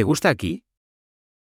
¿Te gusta aquí?